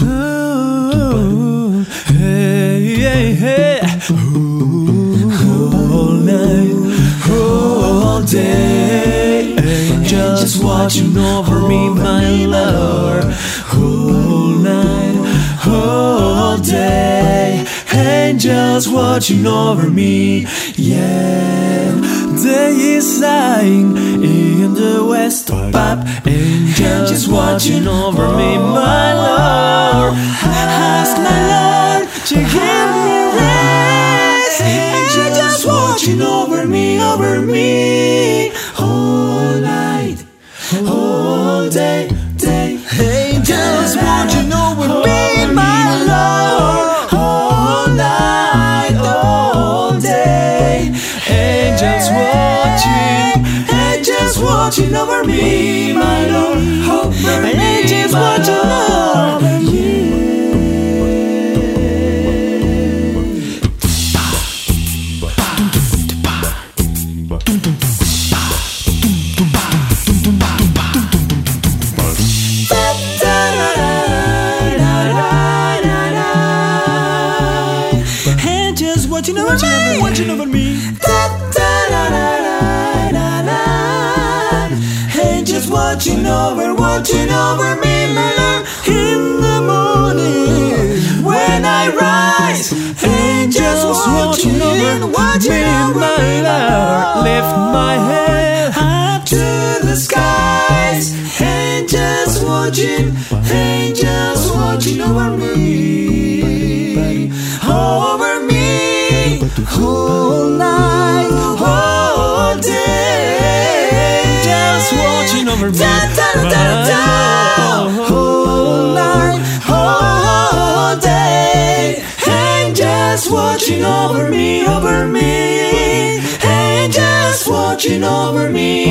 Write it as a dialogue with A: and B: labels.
A: Ooh, hey, hey, hey. Ooh, all night, all day. Just watching over me, my love. All night, all day. Angels watching over me, yeah. Day is sighing in the west, pop. Angels watching over me, my To give me rest. Angels watching over me, over me, all night, all day, day. Angels watching over me, my Lord, all night, all day. Angels watching, angels watching over me, my Lord, over me, angels watching watching over me, watching over me. Angels watching over, watching over me, my Lord. In the morning, when I rise, angels watching over, watching over my Lord. Lift my head up to the skies. Angels watching, angels watching over me, whole night, whole day. Angels watching over me, da, da, da, da, da. whole night, whole day. Angels watching over me, over me. Angels watching over me,